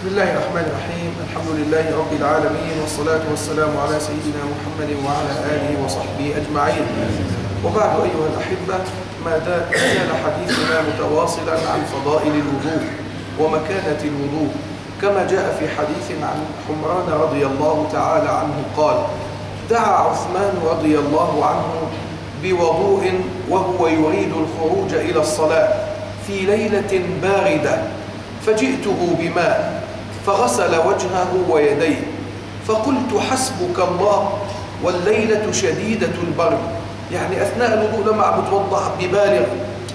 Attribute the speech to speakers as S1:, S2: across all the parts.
S1: بسم الله الرحمن الرحيم. الحمد لله رب العالمين والصلاة والسلام على سيدنا محمد وعلى آله وصحبه أجمعين. وبعد أيها الأحبة ما زال حديثنا متواصلا عن فضائل الوضوء ومكانة الوضوء. كما جاء في حديث عن حمران رضي الله تعالى عنه قال دعا عثمان رضي الله عنه بوضوء وهو يريد الخروج إلى الصلاة في ليلة باردة فجئته بماء فغسل وجهه ويديه فقلت حسبك الله والليلة شديدة البرد. يعني أثناء الوضوء لما عم بتوضع ببالغ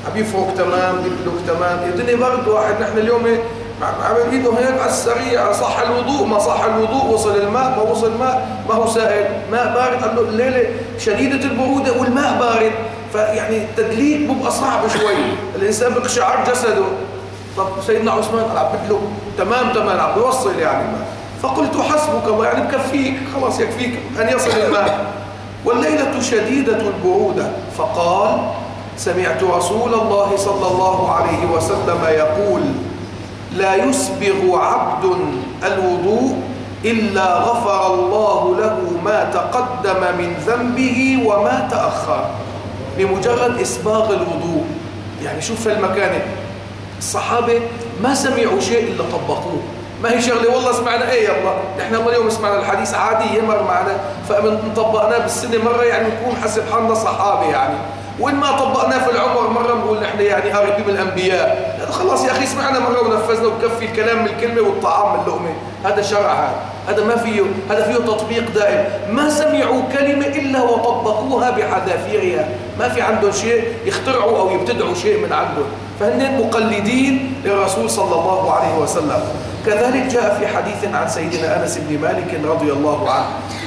S1: عم يفرق تمام بيبلغ تمام الدنيا برد واحد. نحن اليوم عم ايده هيك على السريع صح الوضوء ما صح الوضوء وصل الماء ما وصل الماء ما هو سائل. ماء بارد. قال له الليلة شديدة البرودة والماء بارد. فيعني التدليك بيبقى صعب شوي. الإنسان بيقشعر جسده. طب سيدنا عثمان قال عم له تمام تمام عم بيوصل يعني الماء فقلت حسبك الله يعني بكفيك. خلاص يكفيك أن يصل الماء والليلة شديدة البروده فقال سمعت رسول الله صلى الله عليه وسلم يقول لا يسبغ عبد الوضوء إلا غفر الله له ما تقدم من ذنبه وما تأخر. بمجرد إسباغ الوضوء. يعني شوف المكان. الصحابة ما سمعوا شيء إلا طبقوه. ما هي شغلة والله سمعنا إيه يلا نحن اليوم سمعنا الحديث عادي يمر معنا فمن طبقناه بالسنة مرة يعني نكون حسب حالنا صحابة يعني. وإن ما طبقناه في العمر مرة نقول نحن يعني قريبين من الأنبياء. خلاص يا أخي سمعنا مرة ونفذنا وكفي الكلام من الكلمة والطعام من اللقمة. هذا شرع هذا هذا ما فيه هذا فيه تطبيق دائم. ما سمعوا كلمة إلا وطبقوها بحذافيرها. ما في عندهم شيء يخترعوا أو يبتدعوا شيء من عندهم. فهن مقلدين للرسول صلى الله عليه وسلم. كذلك جاء في حديث عن سيدنا أنس بن مالك رضي الله عنه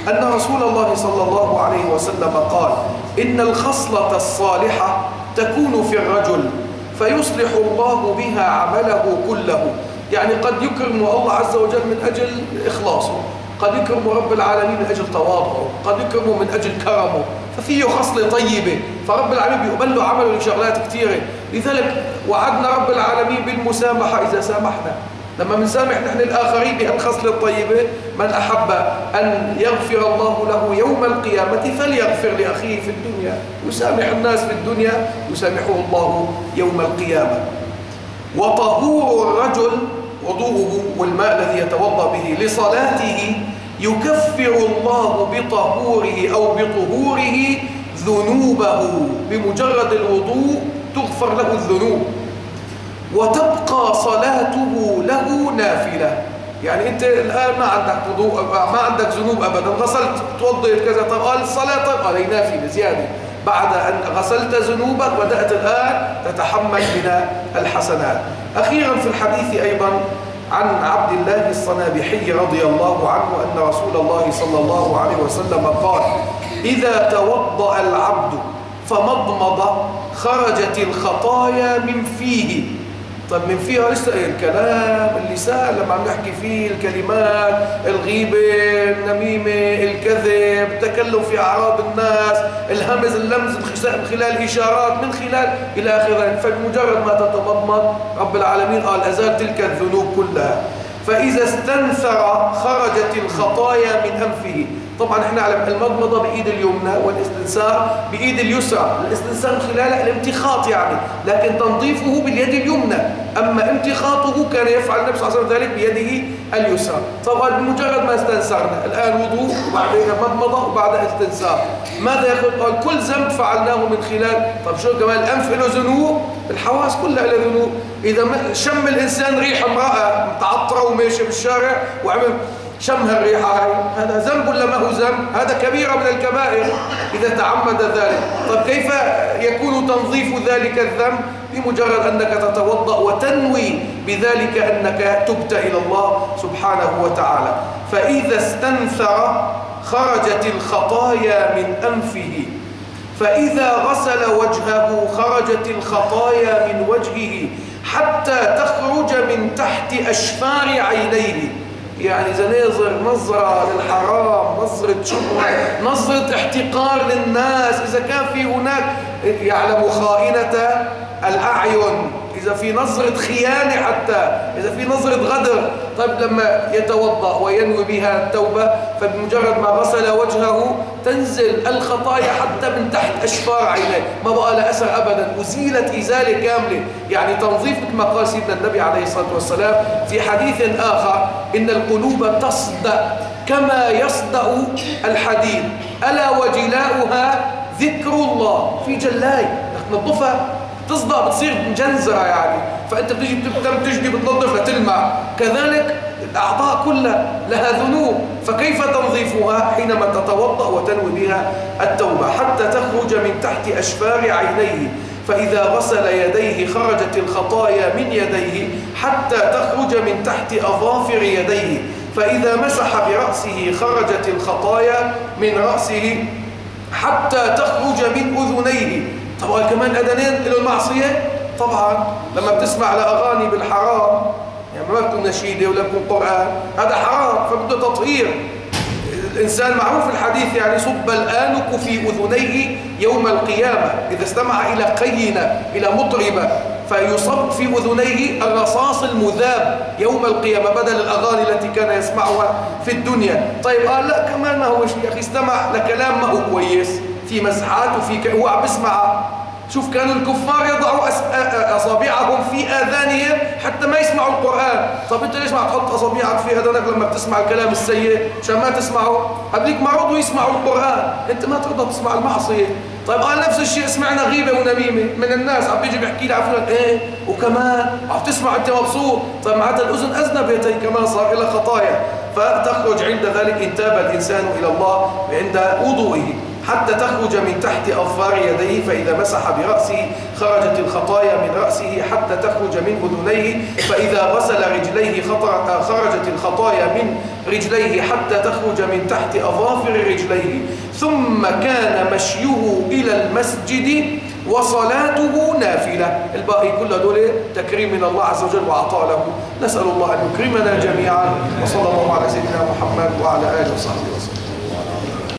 S1: أن رسول الله صلى الله عليه وسلم قال إن الخصلة الصالحة تكون في الرجل فيصلح الله بها عمله كله. يعني قد يكرم الله عز وجل من أجل إخلاصه قد يكرم رب العالمين من أجل تواضعه قد يكرمه من أجل كرمه ففيه خصلة طيبة فرب العالمين بيقبل له عمله لشغلات كثيرة. لذلك وعدنا رب العالمين بالمسامحة إذا سامحنا. لما بنسامح نحن الآخرين بهالخصلة الطيبة من أحب أن يغفر الله له يوم القيامة فليغفر لأخيه في الدنيا. يسامح الناس في الدنيا يسامحه الله يوم القيامة. وطهور الرجل وضوءه والماء الذي يتوضأ به لصلاته يكفر الله بطهوره أو بطهوره ذنوبه. بمجرد الوضوء تغفر له الذنوب وتبقى صلاته له نافلة. يعني انت الآن ما عندك وضوء ما عندك ذنوب أبدا. غسلت توضيت كذا طب قال الصلاة طب قال هي نافلة زيادة. بعد أن غسلت ذنوبك بدأت الآن تتحمل من الحسنات. أخيرا في الحديث أيضا عن عبد الله الصنابحي رضي الله عنه أن رسول الله صلى الله عليه وسلم قال إذا توضأ العبد فمضمض خرجت الخطايا من فيه. طيب من فيها لسه الكلام اللسان لما عم نحكي فيه الكلمات الغيبة النميمة الكذب التكلم في أعراض الناس الهمز اللمز من خلال إشارات من خلال إلى آخره. فبمجرد ما تتمضمض رب العالمين قال أزال تلك الذنوب كلها. فإذا استنثر خرجت الخطايا من أنفه. طبعا إحنا نعلم المضمضة بإيد اليمنى والاستنسار بإيد اليسرى. الاستنسار من خلال الامتخاط يعني لكن تنظيفه باليد اليمنى. أما امتخاطه كان يفعل النبي صلى الله عليه وسلم ذلك بيده اليسرى. طبعا بمجرد ما استنسرنا الآن وضوء وبعدين مضمضة وبعد استنسار ماذا يقول؟ قال كل ذنب فعلناه من خلال. طب شو كمان؟ الأنف له ذنوب. الحواس كلها له ذنوب. إذا شم الإنسان ريح امرأة متعطرة وماشي بالشارع وعمل شم الريحة هاي هذا ذنب ولا ما هو ذنب؟ هذا كبيرة من الكبائر إذا تعمد ذلك. طيب كيف يكون تنظيف ذلك الذنب؟ بمجرد أنك تتوضأ وتنوي بذلك أنك تبت إلى الله سبحانه وتعالى. فإذا استنثر خرجت الخطايا من أنفه. فإذا غسل وجهه خرجت الخطايا من وجهه حتى تخرج من تحت أشفار عينيه. يعني نظر نظرة للحرام نظرة شبهة نظرة احتقار للناس. إذا كان في هناك يعلم خائنة الأعين. إذا في نظرة خيانة حتى إذا في نظرة غدر طيب لما يتوضأ وينوي بها التوبة فبمجرد ما غسل وجهه تنزل الخطايا حتى من تحت أشفار عينيه. ما بقى لها أثر أبدا. أزيلت إزالة كاملة. يعني تنظيف مثل ما قال سيدنا النبي عليه الصلاة والسلام في حديث آخر إن القلوب تصدأ كما يصدأ الحديد. ألا وجلاؤها ذكر الله. في جلاي تنظفها تصدأ بتصير مجنزرة يعني. فأنت بتجي بتجي بتنظفها تلمع كذلك الأعضاء كلها لها ذنوب. فكيف تنظيفها؟ حينما تتوضأ وتنوي بها التوبة حتى تخرج من تحت أشفار عينيه. فإذا غسل يديه خرجت الخطايا من يديه حتى تخرج من تحت أظافر يديه. فإذا مسح برأسه خرجت الخطايا من رأسه حتى تخرج من أذنيه. طبعا كمان أذنين إلى المعصية؟ طبعا. لما بتسمع لأغاني بالحرام يعني ما بكون نشيدة ولا بكون قرآن. هذا حرام فبده تطهير. الإنسان معروف الحديث يعني صب الآنك في أذنيه يوم القيامة. إذا استمع إلى قينة إلى مطربة فيصب في أذنيه الرصاص المذاب يوم القيامة بدل الأغاني التي كان يسمعها في الدنيا. طيب قال لا كمان ما هو شيء. يا أخي استمع لكلام ما هو كويس. في مسحات وفي ك... هو عم بيسمع شوف كانوا الكفار يضعوا أصابعهم في آذانهم حتى ما يسمعوا القرآن. طب أنت ليش ما تحط أصابعك في آذانك لما بتسمع الكلام السيء؟ عشان ما تسمعه. هذيك مرضوا يسمعوا القرآن. أنت ما تقدر تسمع المعصية. طيب قال نفس الشيء سمعنا غيبة ونميمة من الناس. عم بيجي بيحكي لي عفوا إيه؟ وكمان عم تسمع أنت مبسوط. طيب معناتها الأذن اذنبت كمان صار لها خطايا. فتخرج عند ذلك ان تاب الإنسان إلى الله عند وضوئه. حتى تخرج من تحت أظفار يديه فإذا مسح برأسه خرجت الخطايا من رأسه حتى تخرج من أذنيه فإذا غسل رجليه خرجت الخطايا من رجليه حتى تخرج من تحت أظافر رجليه. ثم كان مشيه إلى المسجد وصلاته نافلة. الباقي كل دول تكريم من الله عز وجل وعطاء له. نسأل الله أن يكرمنا جميعا. وصلى الله على سيدنا محمد وعلى آله وصحبه وسلم.